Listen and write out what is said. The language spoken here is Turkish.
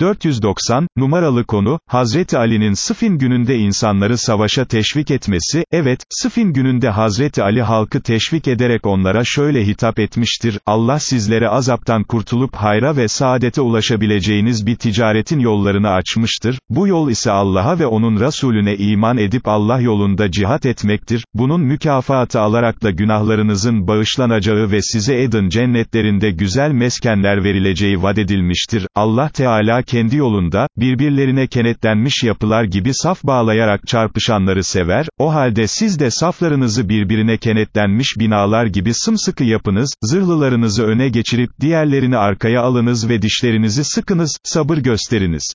490, numaralı konu, Hazreti Ali'nin Sıfin gününde insanları savaşa teşvik etmesi, evet, Sıfin gününde Hazreti Ali halkı teşvik ederek onlara şöyle hitap etmiştir, Allah sizlere azaptan kurtulup hayra ve saadete ulaşabileceğiniz bir ticaretin yollarını açmıştır, bu yol ise Allah'a ve onun Resulüne iman edip Allah yolunda cihat etmektir, bunun mükafatı alarak da günahlarınızın bağışlanacağı ve size edin cennetlerinde güzel meskenler verileceği vadedilmiştir, Allah Teala kendi yolunda, birbirlerine kenetlenmiş yapılar gibi saf bağlayarak çarpışanları sever, o halde siz de saflarınızı birbirine kenetlenmiş binalar gibi sımsıkı yapınız, zırhlılarınızı öne geçirip diğerlerini arkaya alınız ve dişlerinizi sıkınız, sabır gösteriniz.